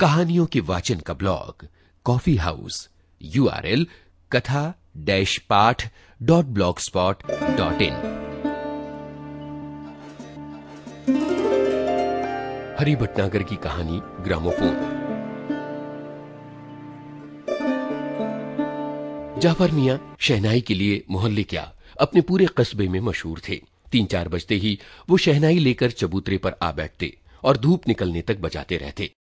कहानियों के वाचन का blog, coffee house U R L कथा डैश पाठ dot blogspot dot in. Hari Bhatnagar की कहानी, ग्रामोफोन। जाफ़र मियाँ शहनाई के लिए मोहल्ले क्या, अपने पूरे कस्बे में मशहूर थे। तीन चार बजते ही वो शहनाई लेकर चबूतरे पर आ बैठते और धूप निकलने तक बजाते रहते।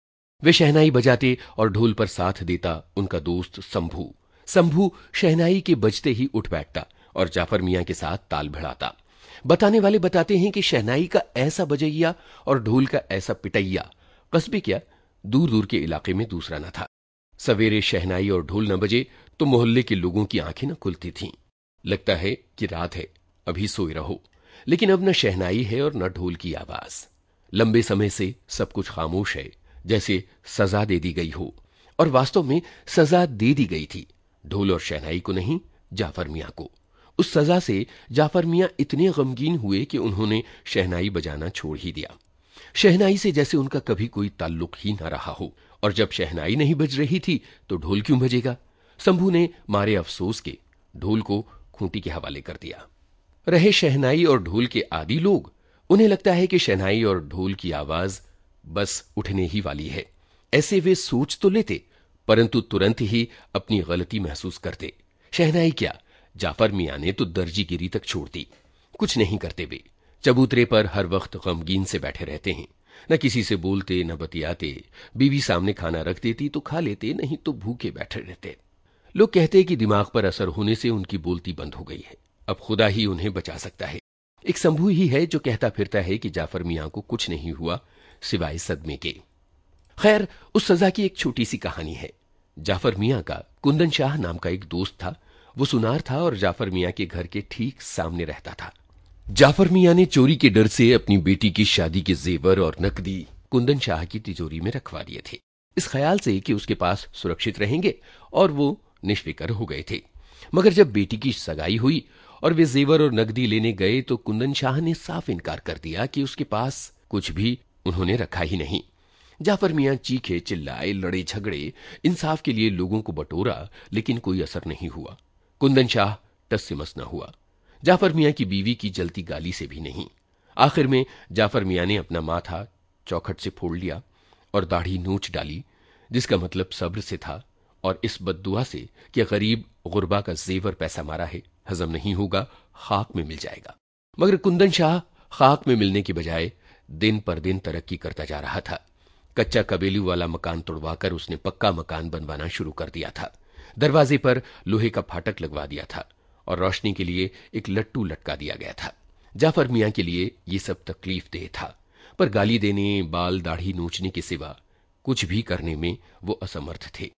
वे शहनाई बजाते और ढोल पर साथ देता उनका दोस्त शंभू शंभू शहनाई के बजते ही उठ बैठता और जाफ़र मियाँ के साथ ताल भिड़ाता बताने वाले बताते हैं कि शहनाई का ऐसा बजैया और ढोल का ऐसा पिटैया। कस्बे क्या दूर दूर के इलाके में दूसरा न था। सवेरे शहनाई और ढोल न बजे तो मोहल्ले के लोगों की आँखें न खुलती थीं। लगता है कि रात है, अभी सोए रहो। लेकिन अब न शहनाई है और न ढोल की आवाज़। लंबे समय से सब कुछ खामोश है। जैसे सजा दे दी गई हो। और वास्तव में सजा दे दी गई थी। ढोल और शहनाई को नहीं, जाफ़र मियाँ को। उस सजा से जाफ़र मियाँ इतने गमगीन हुए कि उन्होंने शहनाई बजाना छोड़ ही दिया। शहनाई से जैसे उनका कभी कोई ताल्लुक ही न रहा हो। और जब शहनाई नहीं बज रही थी तो ढोल क्यों बजेगा? शंभू ने मारे अफसोस के ढोल को खूंटी के हवाले कर दिया। रहे शहनाई और ढोल के आदि लोग, उन्हें लगता है कि शहनाई और ढोल की आवाज़ बस उठने ही वाली है। ऐसे वे सोच तो लेते, परंतु तुरंत ही अपनी गलती महसूस करते। शहनाई क्या? जाफ़र मियाँ ने तो दर्जीगिरी तक छोड़ दी। कुछ नहीं करते वे। चबूतरे पर हर वक्त गमगीन से बैठे रहते हैं। न किसी से बोलते, न बतियाते। बीवी सामने खाना रख देती तो खा लेते, नहीं तो भूखे बैठे रहते। लोग कहते कि दिमाग पर असर होने से उनकी बोलती बंद हो गई है। अब खुदा ही उन्हें बचा सकता है। एक संभू ही है जो कहता फिरता है कि जाफ़र मियाँ को कुछ नहीं हुआ। सिवाय सदमे के। खैर, उस सजा की एक छोटी सी कहानी है। जाफ़र मियाँ का कुंदन शाह नाम का एक दोस्त था। वो सुनार था और जाफ़र मियाँ के घर के ठीक सामने रहता था। जाफ़र मियाँ ने चोरी के डर से अपनी बेटी की शादी के जेवर और नकदी कुंदन शाह की तिजोरी में रखवा दिए थे। इस ख्याल से कि उसके पास सुरक्षित रहेंगे और वो निष्फिकर हो गए थे। मगर जब बेटी की सगाई हुई और वे जेवर और नकदी लेने गए तो कुंदन शाह ने साफ़ इनकार कर दिया कि उसके पास कुछ भी उन्होंने रखा ही नहीं। जाफ़र मियाँ चीखे, चिल्लाए, लड़े, झगड़े, इंसाफ के लिए लोगों को बटोरा, लेकिन कोई असर नहीं हुआ। कुंदन शाह टस से न हुआ। जाफ़र मियाँ की बीवी की जलती गाली से भी नहीं। आखिर में जाफ़र मियाँ ने अपना माथा चौखट से फोड़ लिया और दाढ़ी नोच डाली, जिसका मतलब सब्र से था और इस बदुआ से कि गरीब गुरबा का जेवर पैसा मारा है, हजम नहीं होगा, खाक में मिल जाएगा। मगर कुंदन शाह खाक में मिलने के बजाय दिन पर दिन तरक्की करता जा रहा था। कच्चा कबेलू वाला मकान तोड़वाकर उसने पक्का मकान बनवाना शुरू कर दिया था। दरवाजे पर लोहे का फाटक लगवा दिया था और रोशनी के लिए एक लट्टू लटका दिया गया था। जाफ़र मियाँ के लिए ये सब तकलीफ़ देह था, पर गाली देने, बाल दाढ़ी नोचने के सिवा कुछ भी करने में वो असमर्थ थे।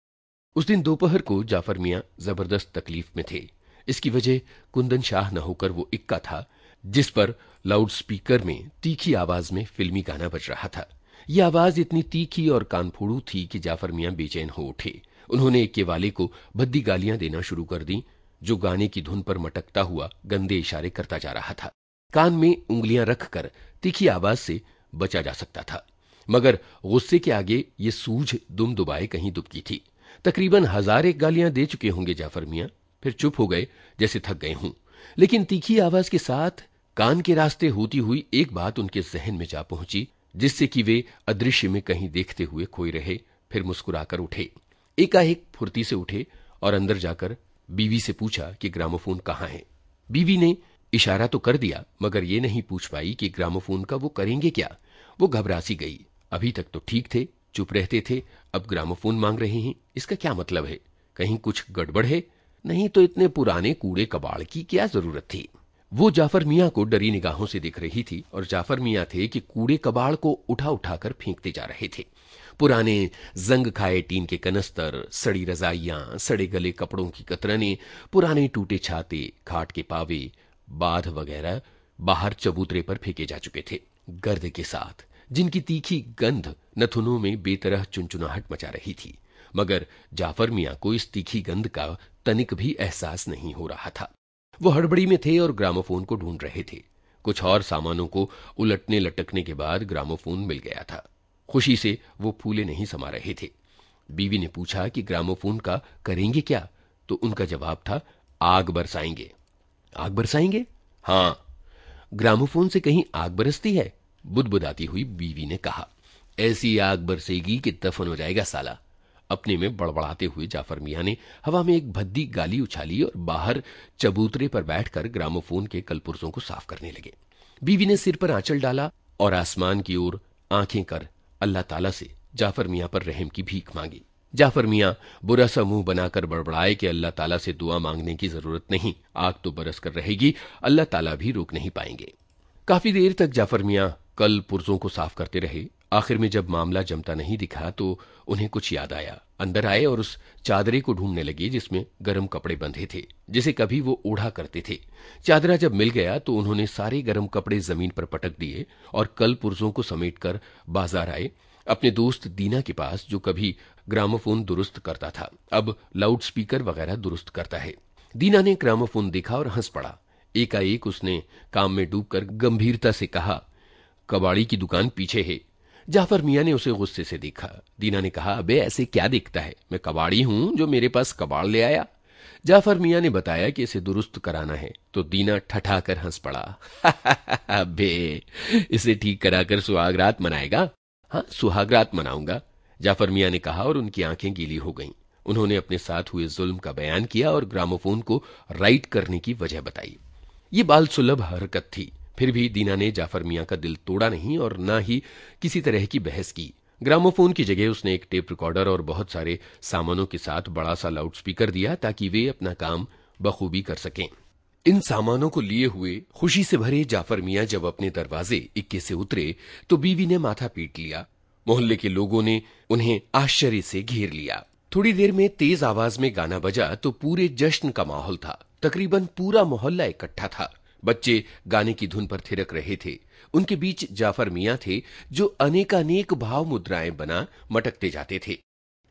उस दिन दोपहर को जाफ़र मियाँ ज़बरदस्त तकलीफ़ में थे। इसकी वजह कुंदन शाह न होकर वो इक्का था जिस पर लाउड स्पीकर में तीखी आवाज़ में फिल्मी गाना बज रहा था। यह आवाज़ इतनी तीखी और कानफोड़ू थी कि जाफ़र मियाँ बेचैन हो उठे। उन्होंने एक के वाले को भद्दी गालियाँ देना शुरू कर दी, जो गाने की धुन पर मटकता हुआ गंदे इशारे करता जा रहा था। कान में उंगलियाँ रखकर तीखी आवाज़ से बचा जा सकता था। मगर गुस्से के आगे ये सूझ दुम दुबाए कहीं दुबकी थी। तकरीबन हज़ार एक गालियाँ दे चुके होंगे जाफ़र मियाँ, फिर चुप हो गए जैसे थक गए हूँ। लेकिन तीखी आवाज़ के साथ कान के रास्ते होती हुई एक बात उनके जहन में जा पहुँची, जिससे कि वे अदृश्य में कहीं देखते हुए खोए रहे, फिर मुस्कुराकर उठे। एकाएक फुर्ती से उठे और अंदर जाकर बीवी से पूछा कि ग्रामोफोन कहाँ है। बीवी ने इशारा तो कर दिया, मगर ये नहीं पूछ पाई कि ग्रामोफोन का वो करेंगे क्या। वो घबरासी गई। अभी तक तो ठीक थे, चुप रहते थे, अब ग्रामोफोन मांग रहे हैं। इसका क्या मतलब है? कहीं कुछ गड़बड़ है? नहीं तो इतने पुराने कूड़े कबाड़ की क्या ज़रूरत थी? वो जाफ़र मियाँ को डरी निगाहों से दिख रही थी और जाफ़र मियाँ थे कि कूड़े कबाड़ को उठा उठाकर फेंकते जा रहे थे। पुराने जंग खाए टीन के कनस्तर, सड़ी रजाइयाँ, सड़े गले कपड़ों की कतरने, पुराने टूटे छाते, खाट के पावे, बाध वगैरह बाहर चबूतरे पर फेंके जा चुके थे। गर्द के साथ, जिनकी तीखी गंध नथुनों में बेतरह चुनचुनाहट मचा रही थी। मगर जाफ़र मियाँ को इस तीखी गंध का तनिक भी एहसास नहीं हो रहा था। वो हड़बड़ी में थे और ग्रामोफोन को ढूंढ रहे थे। कुछ और सामानों को उलटने लटकने के बाद ग्रामोफोन मिल गया था। खुशी से वो फूले नहीं समा रहे थे। बीवी ने पूछा कि ग्रामोफोन का करेंगे क्या? तो उनका जवाब था, आग बरसाएँगे। आग बरसाएँगे? हाँ। ग्रामोफोन से कहीं आग बरसती है? बुदबुदाती हुई बीवी ने कहा, ऐसी आग बरसेगी कि दफन हो जाएगा साला। अपने में बड़बड़ाते हुए जाफ़र मियाँ ने हवा में एक भद्दी गाली उछाली और बाहर चबूतरे पर बैठकर ग्रामोफोन के कलपुर्जों को साफ़ करने लगे। बीवी ने सिर पर आंचल डाला और आसमान की ओर आँखें कर अल्लाह ताला से जाफ़र मियाँ पर रहम की भीख मांगी। जाफ़र मियाँ बुरा सा मुँह बनाकर बड़बड़ाए कि अल्लाह ताला से दुआ मांगने की ज़रूरत नहीं, आग तो बरस कर रहेगी, अल्लाह ताला भी रोक नहीं पाएँगे। काफ़ी देर तक जाफ़र मियाँ कल पुर्जों को साफ़ करते रहे आखिर में जब मामला जमता नहीं दिखा तो उन्हें कुछ याद आया। अंदर आए और उस चादरे को ढूँढने लगे जिसमें गर्म कपड़े बंधे थे, जिसे कभी वो ओढ़ा करते थे। चादरा जब मिल गया तो उन्होंने सारे गर्म कपड़े ज़मीन पर पटक दिए और कल पुर्जों को समेटकर बाज़ार आए, अपने दोस्त दीना के पास जो कभी ग्रामोफोन दुरुस्त करता था। अब लाउड स्पीकर वगैरह दुरुस्त करता है। दीना ने ग्रामोफोन देखा और हंस पड़ा। एकाएक उसने काम में डूबकर गंभीरता से कहा, कबाड़ी की दुकान पीछे है। जाफ़र मियाँ ने उसे गुस्से से देखा। दीना ने कहा, अबे, ऐसे क्या दिखता है? मैं कबाड़ी हूँ जो मेरे पास कबाड़ ले आया। जाफ़र मियाँ ने बताया कि इसे दुरुस्त कराना है तो दीना ठठाकर हंस पड़ा। अबे, इसे ठीक कराकर सुहागरात मनाएगा? हाँ सुहागरात मनाऊँगा, जाफ़र मियाँ ने कहा और उनकी आँखें गीली हो गईं। उन्होंने अपने साथ हुए जुल्म का बयान किया और ग्रामोफोन को राइट करने की वजह बताई। ये बाल सुलभ हरकत थी। फिर भी दीना ने जाफ़र मियाँ का दिल तोड़ा नहीं और न ही किसी तरह की बहस की। ग्रामोफोन की जगह उसने एक टेप रिकॉर्डर और बहुत सारे सामानों के साथ बड़ा सा लाउड स्पीकर दिया ताकि वे अपना काम बखूबी कर सकें। इन सामानों को लिए हुए खुशी से भरे जाफ़र मियाँ जब अपने दरवाजे इक्के से उतरे तो बीवी ने माथा पीट लिया। मोहल्ले के लोगों ने उन्हें आश्चर्य से घेर लिया। थोड़ी देर में तेज आवाज़ में गाना बजा तो पूरे जश्न का माहौल था। तकरीबन पूरा मोहल्ला इकट्ठा था। बच्चे गाने की धुन पर थिरक रहे थे। उनके बीच जाफ़र मियाँ थे, जो अनेकानेक भाव मुद्राएँ बना मटकते जाते थे।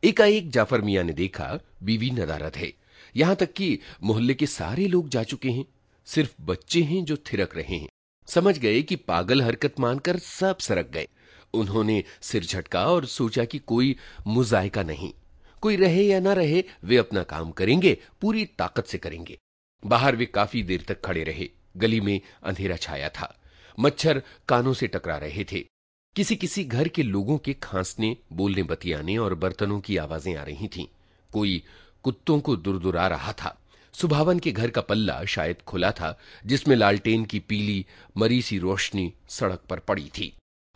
एकाएक जाफ़र मियाँ ने देखा, बीवी नदारत है। यहाँ तक कि मोहल्ले के सारे लोग जा चुके हैं। सिर्फ़ बच्चे हैं जो थिरक रहे हैं। समझ गए कि पागल हरकत मानकर सब सरक गए। उन्होंने सिर झटका और सोचा कि कोई मुजायका नहीं। कोई रहे या ना रहे, वे अपना काम करेंगे, पूरी ताकत से करेंगे। बाहर वे काफ़ी देर तक खड़े रहे। गली में अंधेरा छाया था। मच्छर कानों से टकरा रहे थे। किसी किसी घर के लोगों के खांसने, बोलने बतियाने और बर्तनों की आवाज़ें आ रही थीं। कोई कुत्तों को दुरदुरा रहा था। सुभावन के घर का पल्ला शायद खुला था, जिसमें लालटेन की पीली मरी सी रोशनी सड़क पर पड़ी थी।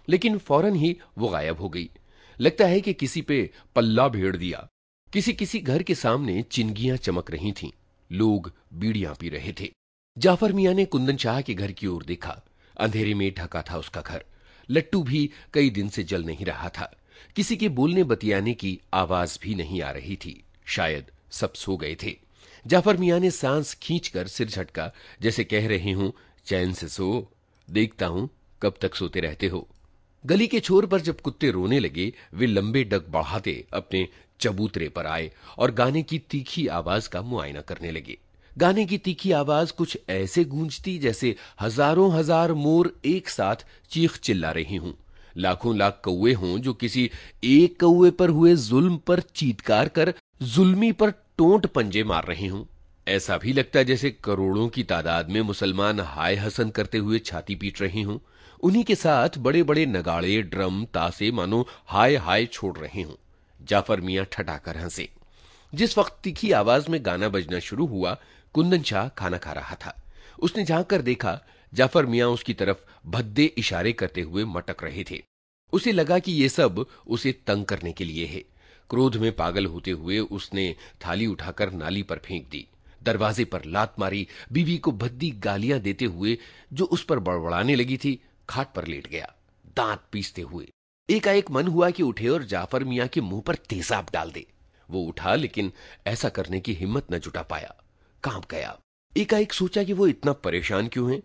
लेकिन फ़ौरन ही वो गायब हो गई। लगता है कि किसी पे पल्ला भेड़ दिया। किसी किसी घर के सामने चिनगियाँ चमक रही थीं। लोग बीड़ियाँ पी रहे थे। जाफ़र मियाँ ने कुंदन शाह के घर की ओर देखा। अंधेरे में ढका था उसका घर। लट्टू भी कई दिन से जल नहीं रहा था। किसी के बोलने बतियाने की आवाज़ भी नहीं आ रही थी। शायद सब सो गए थे। जाफ़र मियाँ ने सांस खींचकर सिर झटका। जैसे कह रहे हूँ, चैन से सो, देखता हूँ कब तक सोते रहते हो। गली के छोर पर जब कुत्ते रोने लगे, वे लंबे डग बढ़ाते अपने चबूतरे पर आए और गाने की तीखी आवाज़ का मुआयना करने लगे। गाने की तीखी आवाज़ कुछ ऐसे गूंजती जैसे हज़ारों हज़ार मोर एक साथ चीख चिल्ला रही हूँ। लाखों लाख कौए हों जो किसी एक कौए पर हुए जुल्म पर चीतकार कर जुल्मी पर टोंट पंजे मार रहे हूँ। ऐसा भी लगता है जैसे करोड़ों की तादाद में मुसलमान हाय हसन करते हुए छाती पीट रहे हूँ। उन्हीं के साथ बड़े बड़े नगाड़े, ड्रम तासे मानो हाय हाय छोड़ रहे हूँ। जाफ़र मियाँ ठटाकर हंसे। जिस वक्त तीखी आवाज़ में गाना बजना शुरू हुआ कुंदन शाह खाना खा रहा था उसने झाँक कर देखा, जाफ़र मियाँ उसकी तरफ़ भद्दे इशारे करते हुए मटक रहे थे। उसे लगा कि ये सब उसे तंग करने के लिए है। क्रोध में पागल होते हुए उसने थाली उठाकर नाली पर फेंक दी। दरवाजे पर लात मारी, बीवी को भद्दी गालियाँ देते हुए जो उस पर बड़बड़ाने लगी थी, खाट पर लेट गया। दांत पीसते हुए। एकाएक मन हुआ कि उठे और जाफ़र मियाँ के मुँह पर तेजाब डाल दे। वो उठा, लेकिन ऐसा करने की हिम्मत न जुटा पाया। काँप गया एकाएक सोचा कि वो इतना परेशान क्यों है?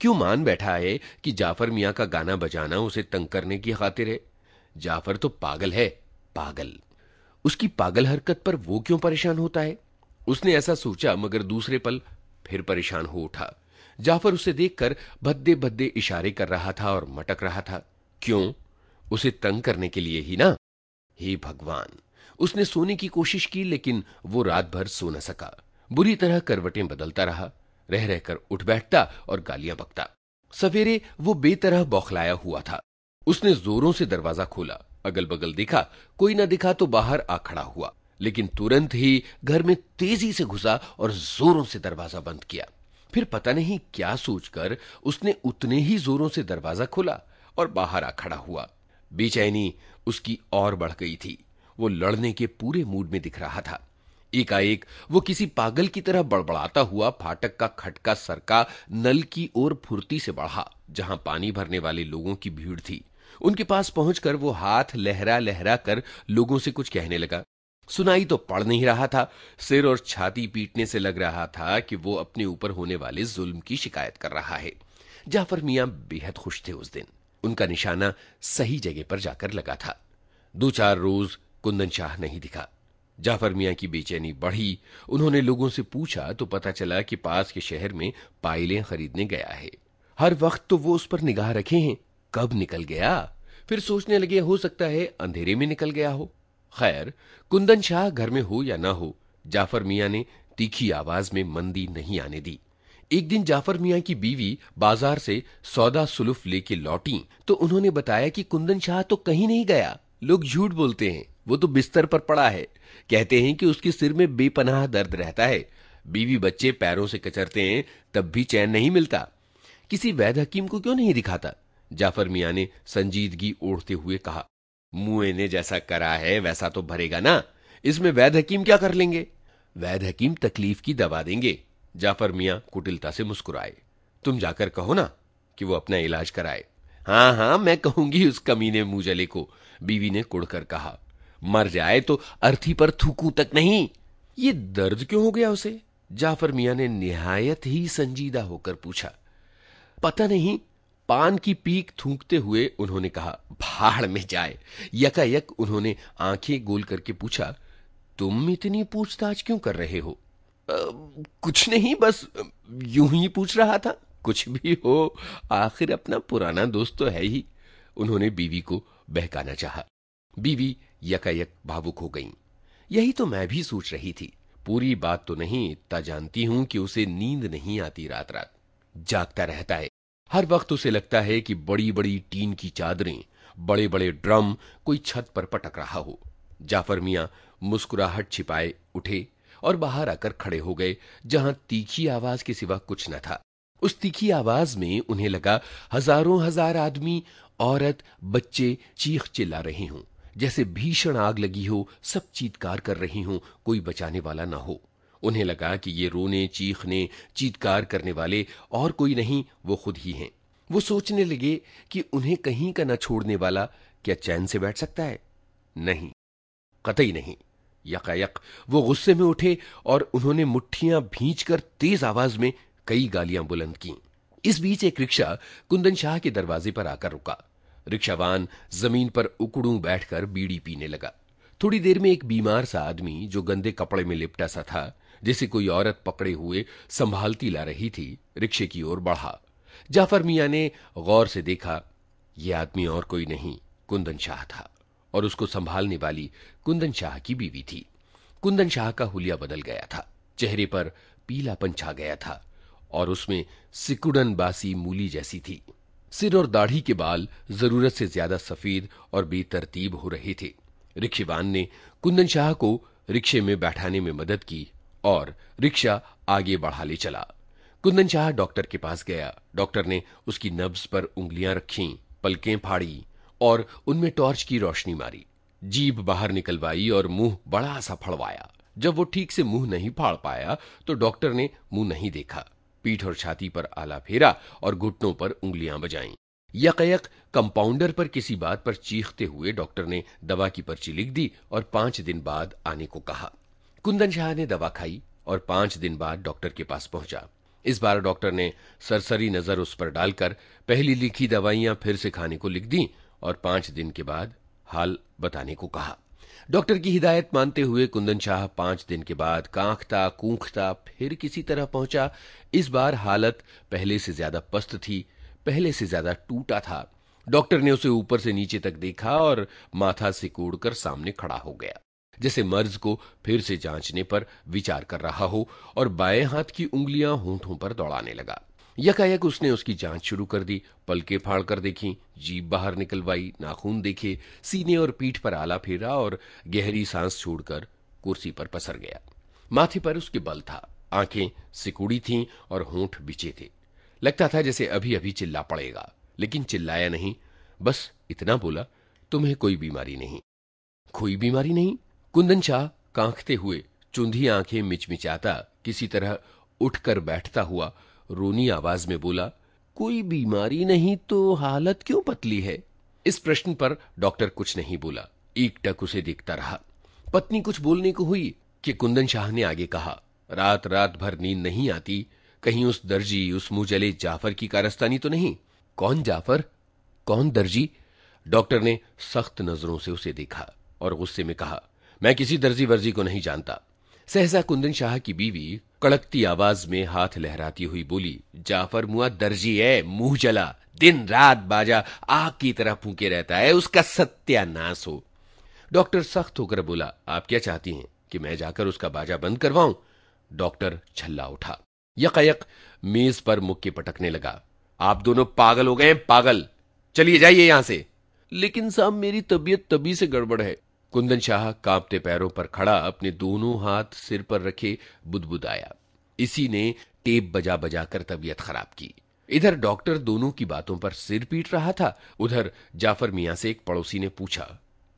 क्यों मान बैठा है कि जाफ़र मियाँ का गाना बजाना उसे तंग करने की खातिर है? जाफ़र तो पागल है, पागल। उसकी पागल हरकत पर वो क्यों परेशान होता है? उसने ऐसा सोचा, मगर दूसरे पल फिर परेशान हो उठा। जाफ़र उसे देखकर भद्दे भद्दे इशारे कर रहा था और मटक रहा था। क्यों? उसे तंग करने के लिए ही ना? हे भगवान! उसने सोने की कोशिश की, लेकिन वो रात भर सो न सका। बुरी तरह करवटें बदलता रहा, रह रहकर उठ बैठता और गालियाँ बकता। सवेरे वो बेतरह बौखलाया हुआ था। उसने जोरों से दरवाज़ा खोला। अगल बगल देखा, कोई ना दिखा तो बाहर आ खड़ा हुआ, लेकिन तुरंत ही घर में तेज़ी से घुसा और जोरों से दरवाज़ा बंद किया। फिर पता नहीं क्या सोचकर उसने उतने ही जोरों से दरवाज़ा खोला और बाहर आ खड़ा हुआ। बेचैनी उसकी और बढ़ गई थी। वो लड़ने के पूरे मूड में दिख रहा था। एकाएक वो किसी पागल की तरह बड़बड़ाता हुआ फाटक का खटका सरका नल की ओर फुर्ती से बढ़ा, जहाँ पानी भरने वाले लोगों की भीड़ थी। उनके पास पहुंचकर वो हाथ लहरा लहरा कर लोगों से कुछ कहने लगा। सुनाई तो पड़ नहीं रहा था, सिर और छाती पीटने से लग रहा था कि वो अपने ऊपर होने वाले जुल्म की शिकायत कर रहा है। जाफ़र मियाँ बेहद खुश थे उस दिन। उनका निशाना सही जगह पर जाकर लगा था। दो चार रोज कुंदन शाह नहीं दिखा। जाफ़र मियाँ की बेचैनी बढ़ी। उन्होंने लोगों से पूछा तो पता चला कि पास के शहर में पायलें खरीदने गया है। हर वक्त तो वो उस पर निगाह रखे हैं, कब निकल गया? फिर सोचने लगे, हो सकता है अंधेरे में निकल गया हो। खैर, कुंदन शाह घर में हो या ना हो, जाफ़र मियाँ ने तीखी आवाज़ में मंदी नहीं आने दी। एक दिन जाफ़र मियाँ की बीवी बाज़ार से सौदा सुलुफ लेके लौटी तो उन्होंने बताया कि कुंदन शाह तो कहीं नहीं गया। लोग झूठ बोलते हैं। वो तो बिस्तर पर पड़ा है। कहते हैं कि उसके सिर में बेपनाह दर्द रहता है। बीवी बच्चे पैरों से कचरते हैं, तब भी चैन नहीं मिलता। किसी वैध हकीम को क्यों नहीं दिखाता? जाफ़र मियाँ ने संजीदगी ओढ़ते हुए कहा मुए ने जैसा करा है, वैसा तो भरेगा ना। इसमें वैध हकीम क्या कर लेंगे? वैध हकीम तकलीफ़ की दवा देंगे। जाफ़र मियाँ कुटिलता से मुस्कुराए। तुम जाकर कहो ना कि वो अपना इलाज कराए। हाँ हाँ, मैं कहूँगी उस कमीने मुँह को, बीवी ने कुड़कर कहा। मर जाए तो अर्थी पर थूकू तक नहीं। ये दर्द क्यों हो गया उसे? जाफ़र मियाँ ने निहायत ही संजीदा होकर पूछा। पता नहीं पान की पीक थूकते हुए उन्होंने कहा भाड़ में जाए। यकायक उन्होंने आँखें गोल करके पूछा तुम इतनी पूछताछ क्यों कर रहे हो? आ, कुछ नहीं बस यूँ ही पूछ रहा था। कुछ भी हो आखिर अपना पुराना दोस्त तो है ही। उन्होंने बीवी को बहकाना चाहा। बीवी यकायक भावुक हो गई। यही तो मैं भी सोच रही थी। पूरी बात तो नहीं, इतना जानती हूँ कि उसे नींद नहीं आती रात रात जागता रहता है। हर वक्त उसे लगता है कि बड़ी बड़ी टीन की चादरें बड़े बड़े ड्रम, कोई छत पर पटक रहा हो। जाफ़र मियाँ मुस्कुराहट छिपाए उठे और बाहर आकर खड़े हो गए, जहाँ तीखी आवाज़ के सिवा कुछ न था। उस तीखी आवाज़ में उन्हें लगा, हज़ारों हज़ार आदमी, औरत, बच्चे चीख चिल्ला रहे हों। जैसे भीषण आग लगी हो, सब चीतकार कर रही हों, कोई बचाने वाला ना हो। उन्हें लगा कि ये रोने, चीखने, चीतकार करने वाले और कोई नहीं, वो खुद ही हैं। वो सोचने लगे कि उन्हें कहीं का न छोड़ने वाला क्या चैन से बैठ सकता है? नहीं। कतई नहीं। यकायक, वो गुस्से में उठे और उन्होंने मुट्ठियाँ भींच तेज आवाज़ में कई गालियाँ बुलंद की। इस बीच एक रिक्शा कुंदन शाह के दरवाजे पर आकर रुका। रिक्शावान ज़मीन पर उकड़ू बैठकर बीड़ी पीने लगा। थोड़ी देर में एक बीमार सा आदमी, जो गंदे कपड़े में लिपटा सा था, जिसे कोई औरत पकड़े हुए संभालती ला रही थी, रिक्शे की ओर बढ़ा। जाफ़र मियाँ ने गौर से देखा यह आदमी और कोई नहीं, कुंदन शाह था, और उसको संभालने वाली कुंदन शाह की बीवी थी। कुंदन शाह का हुलिया बदल गया था, चेहरे पर पीलापन छा गया था, और उसमें सिकुड़न बासी मूली जैसी थी। सिर और दाढ़ी के बाल ज़रूरत से ज़्यादा सफ़ेद और बेतरतीब हो रहे थे। रिक्शेवान ने कुंदन शाह को रिक्शे में बैठाने में मदद की और रिक्शा आगे बढ़ा ले चला। कुंदन शाह डॉक्टर के पास गया। डॉक्टर ने उसकी नब्ज पर उंगलियाँ रखी, पलकें फाड़ी और उनमें टॉर्च की रोशनी मारी। जीभ बाहर निकलवाई और मुँह बड़ा सा फड़वाया। जब वो ठीक से मुँह नहीं फाड़ पाया तो डॉक्टर ने मुँह नहीं देखा। पीठ और छाती पर आला फेरा और घुटनों पर उंगलियाँ बजाई। यकयक कंपाउंडर पर किसी बात पर चीखते हुए डॉक्टर ने दवा की पर्ची लिख दी और पाँच दिन बाद आने को कहा। कुंदन शाह ने दवा खाई और पाँच दिन बाद डॉक्टर के पास पहुँचा। इस बार डॉक्टर ने सरसरी नज़र उस पर डालकर पहली लिखी दवाइयाँ फिर से खाने को लिख दी और पाँच दिन के बाद हाल बताने को कहा। डॉक्टर की हिदायत मानते हुए कुंदन शाह पाँच दिन के बाद कांखता, कूखता फिर किसी तरह पहुँचा। इस बार हालत पहले से ज़्यादा पस्त थी, पहले से ज़्यादा टूटा था। डॉक्टर ने उसे ऊपर से नीचे तक देखा और माथा सिकोड़कर सामने खड़ा हो गया, जैसे मर्ज को फिर से जांचने पर विचार कर रहा हो और बाएँ हाथ की उंगलियाँ होंठों पर दौड़ाने लगा। यकायक उसने उसकी जाँच शुरू कर दी, पलके फाड़ कर देखी जीप बाहर निकलवाई, नाखून देखे, सीने और पीठ पर आला फेरा और गहरी सांस छोड़कर कुर्सी पर पसर गया। माथे पर उसके बल था, आँखें सिकुड़ी थीं और होंठ बिचे थे। लगता था जैसे अभी अभी चिल्ला पड़ेगा, लेकिन चिल्लाया नहीं, बस इतना बोला, तुम्हें कोई बीमारी नहीं। कोई बीमारी नहीं? कुंदन शाह कांखते हुए चुंधी आँखें मिचमिचाता किसी तरह उठकर बैठता हुआ रोनी आवाज़ में बोला, कोई बीमारी नहीं तो हालत क्यों पतली है? इस प्रश्न पर डॉक्टर कुछ नहीं बोला एक टक उसे देखता रहा। पत्नी कुछ बोलने को हुई कि कुंदन शाह ने आगे कहा, रात रात भर नींद नहीं आती, कहीं उस दर्जी, उस मुँह जाफ़र की कारस्तानी तो नहीं? कौन जाफ़र? कौन दर्जी? डॉक्टर ने सख्त नज़रों से उसे देखा और गुस्से में कहा, मैं किसी दर्जी वर्जी को नहीं जानता। सहसा कुंदन शाह की बीवी कड़कती आवाज़ में हाथ लहराती हुई बोली, जाफ़र मुआ, दर्जी है, मुँह जला, दिन रात बाजा, आग की तरह फूके रहता है, उसका सत्यानाश हो। डॉक्टर सख्त होकर बोला, आप क्या चाहती हैं कि मैं जाकर उसका बाजा बंद करवाऊं? डॉक्टर छल्ला उठा। यकयक मेज पर मुक्के पटकने लगा, आप दोनों पागल हो गए पागल। चलिए जाइए यहाँ से। लेकिन साहब, मेरी तबीयत तभी से गड़बड़ है। कुंदन शाह कांपते पैरों पर खड़ा अपने दोनों हाथ सिर पर रखे बुदबुदाया। इसी ने टेप बजा बजा कर तबीयत खराब की। इधर डॉक्टर दोनों की बातों पर सिर पीट रहा था। उधर जाफ़र मियाँ से एक पड़ोसी ने पूछा,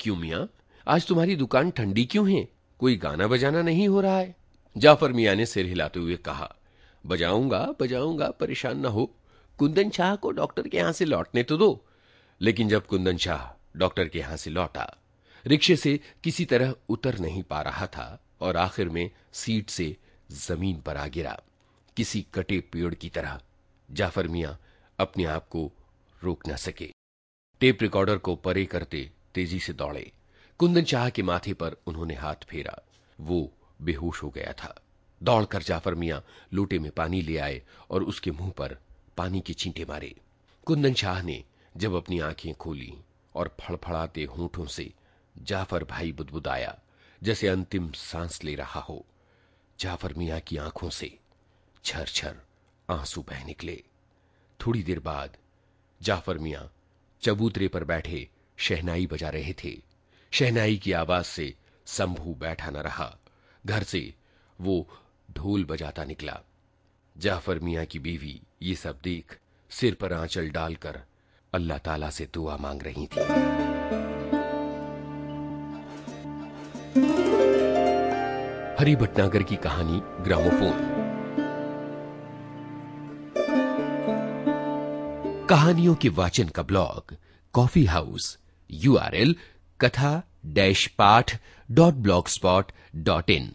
क्यों मियाँ? आज तुम्हारी दुकान ठंडी क्यों है? कोई गाना बजाना नहीं हो रहा है? जाफ़र मियाँ ने सिर हिलाते हुए कहा, बजाऊँगा बजाऊँगा, परेशान ना हो। कुंदन शाह को डॉक्टर के यहाँ से लौटने तो दो। लेकिन जब कुंदन शाह डॉक्टर के यहाँ से लौटा रिक्शे से किसी तरह उतर नहीं पा रहा था और आखिर में सीट से ज़मीन पर आ गिरा। किसी कटे पेड़ की तरह जाफ़र मियाँ अपने आप को रोक न सके। टेप रिकॉर्डर को परे करते तेज़ी से दौड़े। कुंदन शाह के माथे पर उन्होंने हाथ फेरा। वो बेहोश हो गया था। दौड़कर जाफ़र मियाँ लोटे में पानी ले आए और उसके मुँह पर पानी के छींटे मारे। कुंदन शाह ने जब अपनी आँखें खोली और फड़फड़ाते होठों से जाफ़र भाई बुदबुदाया, जैसे अंतिम सांस ले रहा हो। जाफ़र मियाँ की आँखों से छर छर आँसू बह निकले। थोड़ी देर बाद जाफ़र मियाँ चबूतरे पर बैठे शहनाई बजा रहे थे। शहनाई की आवाज़ से संभू बैठा न रहा। घर से वो ढोल बजाता निकला। जाफ़र मियाँ की बीवी ये सब देख सिर पर आंचल डालकर अल्लाह ताला से दुआ मांग रही थी। हरी भटनागर की कहानी ग्रामोफोन। कहानियों के वाचन का ब्लॉग, कॉफ़ी हाउस यूआरएल कथा डैश पाठ डॉट ब्लॉक स्पॉट डॉट इन।